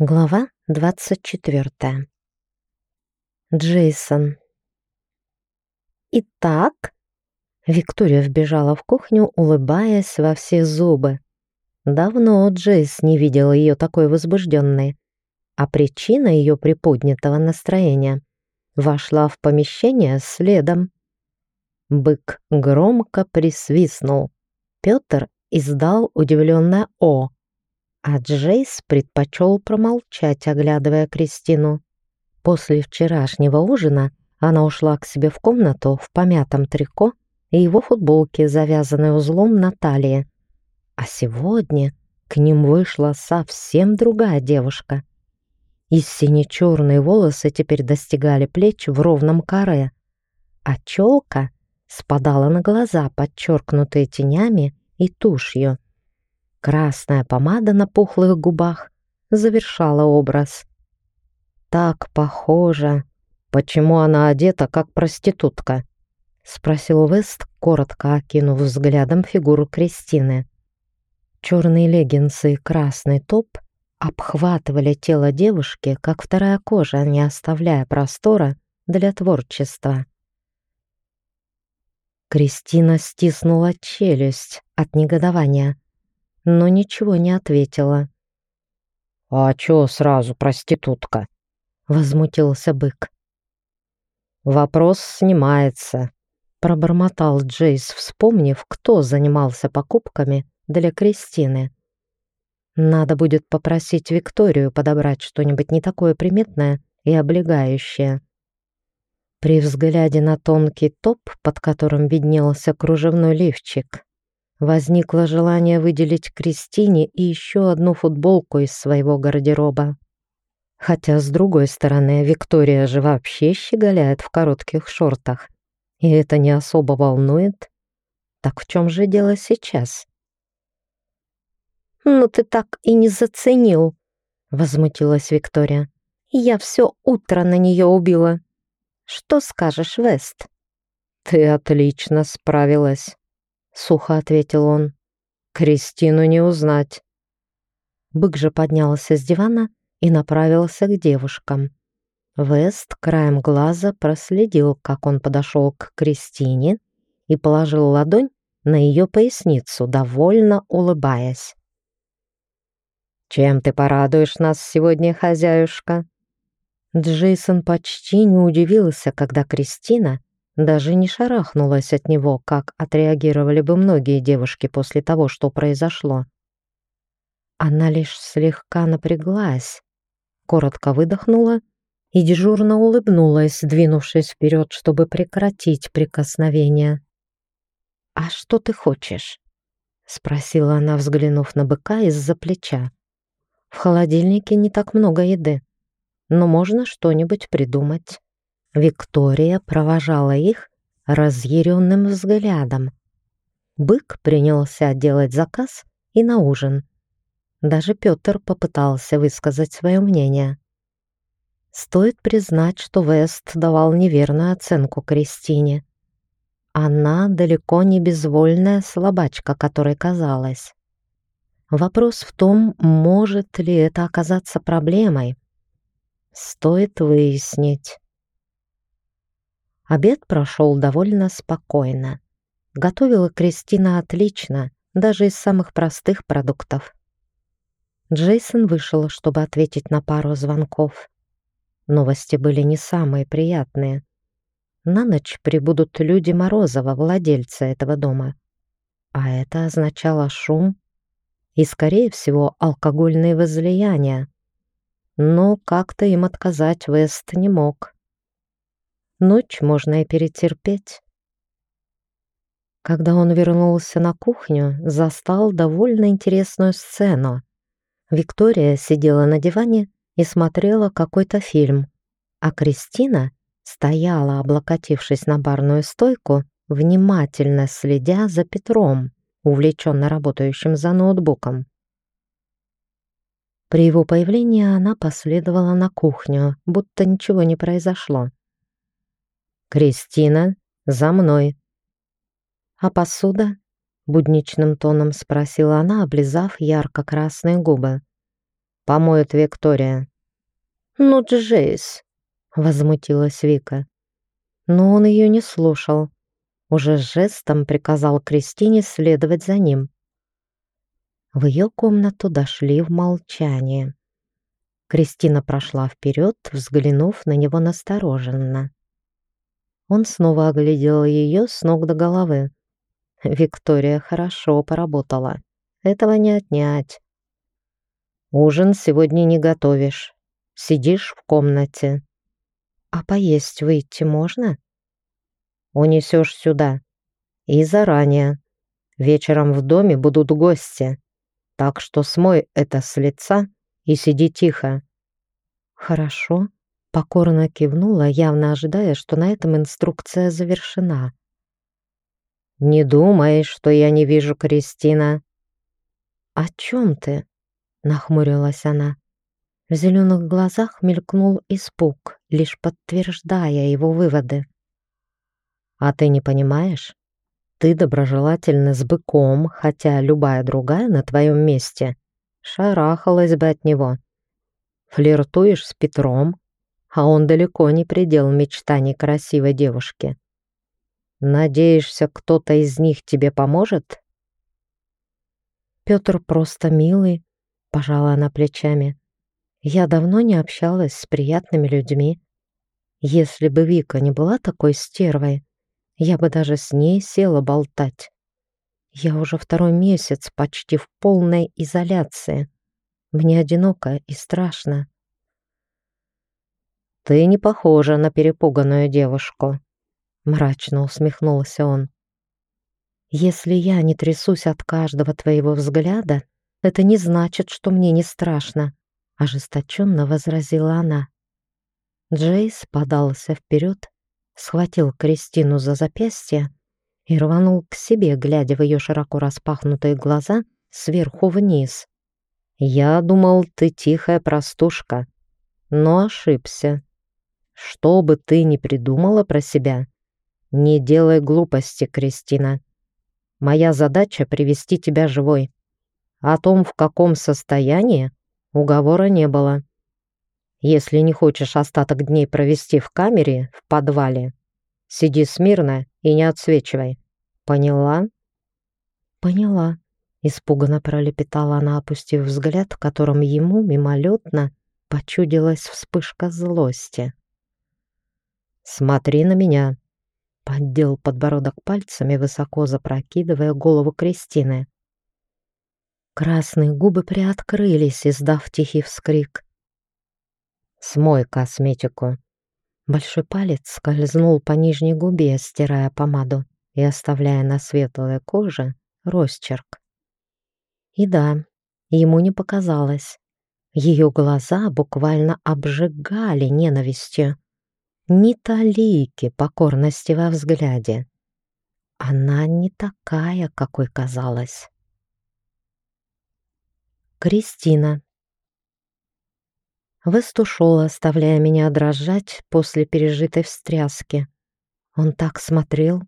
Глава 24. Джейсон. «Итак?» Виктория вбежала в кухню, улыбаясь во все зубы. Давно Джейс не видел ее такой возбужденной, а причина ее приподнятого настроения вошла в помещение следом. Бык громко присвистнул. Петр издал удивленное «О», а Джейс предпочел промолчать, оглядывая Кристину. После вчерашнего ужина она ушла к себе в комнату в помятом трико и его футболке, завязанной узлом на талии. А сегодня к ним вышла совсем другая девушка. И сине-черные волосы теперь достигали плеч в ровном каре, а челка спадала на глаза, подчеркнутые тенями и тушью. Красная помада на пухлых губах завершала образ. «Так похоже. Почему она одета, как проститутка?» — спросил Вест, коротко окинув взглядом фигуру Кристины. Черные леггинсы и красный топ обхватывали тело девушки, как вторая кожа, не оставляя простора для творчества. Кристина стиснула челюсть от негодования но ничего не ответила. «А чё сразу проститутка?» — возмутился бык. «Вопрос снимается», — пробормотал Джейс, вспомнив, кто занимался покупками для Кристины. «Надо будет попросить Викторию подобрать что-нибудь не такое приметное и облегающее». При взгляде на тонкий топ, под которым виднелся кружевной лифчик, Возникло желание выделить Кристине и еще одну футболку из своего гардероба. Хотя, с другой стороны, Виктория же вообще щеголяет в коротких шортах. И это не особо волнует. Так в чем же дело сейчас? «Ну ты так и не заценил», — возмутилась Виктория. «Я все утро на нее убила. Что скажешь, Вест?» «Ты отлично справилась», сухо ответил он. Кристину не узнать. Бык же поднялся с дивана и направился к девушкам. Вест краем глаза проследил, как он подошел к Кристине и положил ладонь на ее поясницу, довольно улыбаясь. «Чем ты порадуешь нас сегодня, хозяюшка?» Джейсон почти не удивился, когда Кристина даже не шарахнулась от него, как отреагировали бы многие девушки после того, что произошло. Она лишь слегка напряглась, коротко выдохнула и дежурно улыбнулась, двинувшись вперед, чтобы прекратить прикосновение. «А что ты хочешь?» — спросила она, взглянув на быка из-за плеча. «В холодильнике не так много еды, но можно что-нибудь придумать». Виктория провожала их разъяренным взглядом. Бык принялся делать заказ и на ужин. Даже Петр попытался высказать свое мнение. Стоит признать, что Вест давал неверную оценку Кристине. Она далеко не безвольная слабачка, которой казалась. Вопрос в том, может ли это оказаться проблемой. Стоит выяснить. Обед прошел довольно спокойно. Готовила Кристина отлично, даже из самых простых продуктов. Джейсон вышел, чтобы ответить на пару звонков. Новости были не самые приятные. На ночь прибудут люди Морозова, владельца этого дома. А это означало шум и, скорее всего, алкогольные возлияния. Но как-то им отказать Вест не мог. Ночь можно и перетерпеть. Когда он вернулся на кухню, застал довольно интересную сцену. Виктория сидела на диване и смотрела какой-то фильм, а Кристина стояла, облокотившись на барную стойку, внимательно следя за Петром, увлеченно работающим за ноутбуком. При его появлении она последовала на кухню, будто ничего не произошло. «Кристина, за мной!» «А посуда?» — будничным тоном спросила она, облизав ярко-красные губы. помоет Виктория». «Ну, Джейс», — возмутилась Вика. Но он ее не слушал. Уже жестом приказал Кристине следовать за ним. В ее комнату дошли в молчании. Кристина прошла вперед, взглянув на него настороженно. Он снова оглядел ее с ног до головы. Виктория хорошо поработала. Этого не отнять. Ужин сегодня не готовишь. Сидишь в комнате. А поесть выйти можно? Унесешь сюда. И заранее. Вечером в доме будут гости. Так что смой это с лица и сиди тихо. Хорошо. Покорно кивнула, явно ожидая, что на этом инструкция завершена. «Не думай, что я не вижу Кристина». «О чем ты?» — нахмурилась она. В зеленых глазах мелькнул испуг, лишь подтверждая его выводы. «А ты не понимаешь? Ты доброжелательна с быком, хотя любая другая на твоем месте шарахалась бы от него. Флиртуешь с Петром, а он далеко не предел мечтаний красивой девушки. Надеешься, кто-то из них тебе поможет? Петр просто милый, пожала она плечами. Я давно не общалась с приятными людьми. Если бы Вика не была такой стервой, я бы даже с ней села болтать. Я уже второй месяц почти в полной изоляции. Мне одиноко и страшно. «Ты не похожа на перепуганную девушку», — мрачно усмехнулся он. «Если я не трясусь от каждого твоего взгляда, это не значит, что мне не страшно», — ожесточенно возразила она. Джейс подался вперед, схватил Кристину за запястье и рванул к себе, глядя в ее широко распахнутые глаза сверху вниз. «Я думал, ты тихая простушка, но ошибся. Что бы ты ни придумала про себя, не делай глупости, Кристина. Моя задача — привести тебя живой. О том, в каком состоянии, уговора не было. Если не хочешь остаток дней провести в камере, в подвале, сиди смирно и не отсвечивай. Поняла? Поняла. Испуганно пролепетала она, опустив взгляд, в котором ему мимолетно почудилась вспышка злости. «Смотри на меня!» Поддел подбородок пальцами, высоко запрокидывая голову Кристины. Красные губы приоткрылись, издав тихий вскрик. «Смой косметику!» Большой палец скользнул по нижней губе, стирая помаду и оставляя на светлой коже росчерк. И да, ему не показалось. Ее глаза буквально обжигали ненавистью ни талики покорности во взгляде. Она не такая, какой казалась. Кристина. Вест оставляя меня дрожать после пережитой встряски. Он так смотрел,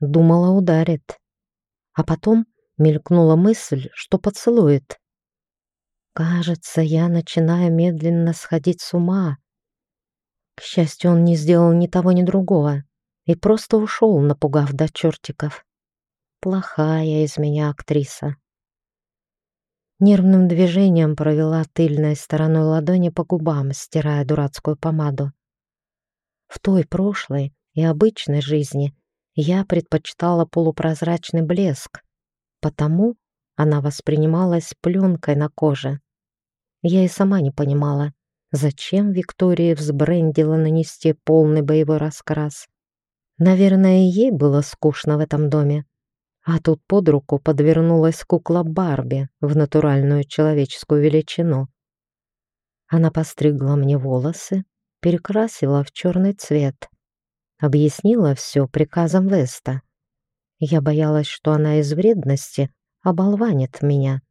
думала, ударит. А потом мелькнула мысль, что поцелует. Кажется, я начинаю медленно сходить с ума к счастью, он не сделал ни того, ни другого и просто ушел, напугав до чертиков. Плохая из меня актриса. Нервным движением провела тыльной стороной ладони по губам, стирая дурацкую помаду. В той прошлой и обычной жизни я предпочитала полупрозрачный блеск, потому она воспринималась пленкой на коже. Я и сама не понимала, Зачем Виктория взбрендила нанести полный боевой раскрас? Наверное, ей было скучно в этом доме. А тут под руку подвернулась кукла Барби в натуральную человеческую величину. Она постригла мне волосы, перекрасила в черный цвет. Объяснила все приказом Веста. Я боялась, что она из вредности оболванит меня.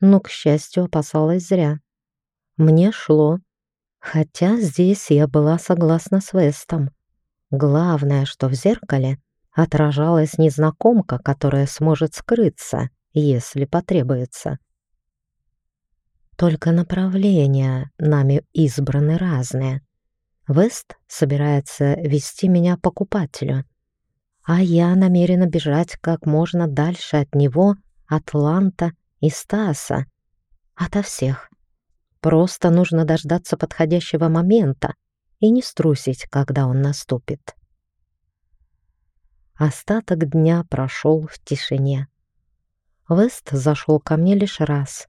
Но, к счастью, опасалась зря. Мне шло. Хотя здесь я была согласна с Вестом. Главное, что в зеркале отражалась незнакомка, которая сможет скрыться, если потребуется. Только направления нами избраны разные. Вест собирается вести меня покупателю, а я намерена бежать как можно дальше от него, Атланта и Стаса, ото всех. Просто нужно дождаться подходящего момента и не струсить, когда он наступит. Остаток дня прошел в тишине. Вест зашел ко мне лишь раз,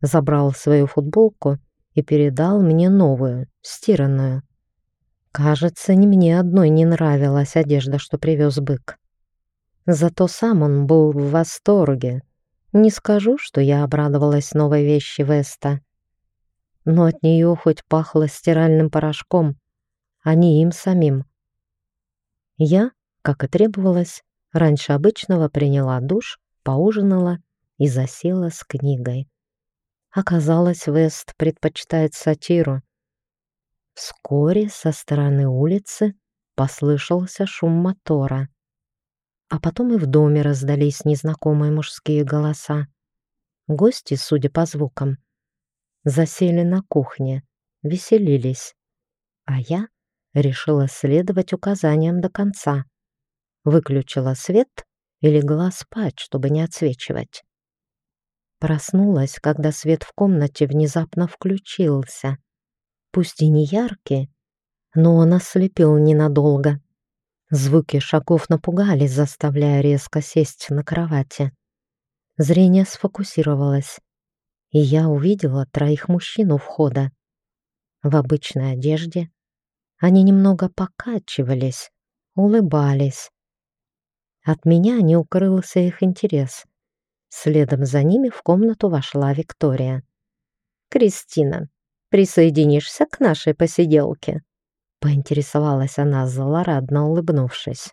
забрал свою футболку и передал мне новую, стиранную. Кажется, не мне одной не нравилась одежда, что привез бык. Зато сам он был в восторге. Не скажу, что я обрадовалась новой вещи Веста. Но от нее хоть пахло стиральным порошком, а не им самим. Я, как и требовалось, раньше обычного приняла душ, поужинала и засела с книгой. Оказалось, Вест предпочитает сатиру. Вскоре со стороны улицы послышался шум мотора. А потом и в доме раздались незнакомые мужские голоса. Гости, судя по звукам, засели на кухне, веселились. А я решила следовать указаниям до конца. Выключила свет и легла спать, чтобы не отсвечивать. Проснулась, когда свет в комнате внезапно включился. Пусть и не яркий, но он ослепил ненадолго. Звуки шагов напугали, заставляя резко сесть на кровати. Зрение сфокусировалось, и я увидела троих мужчин у входа. В обычной одежде они немного покачивались, улыбались. От меня не укрылся их интерес — Следом за ними в комнату вошла Виктория. «Кристина, присоединишься к нашей посиделке?» Поинтересовалась она, злорадно улыбнувшись.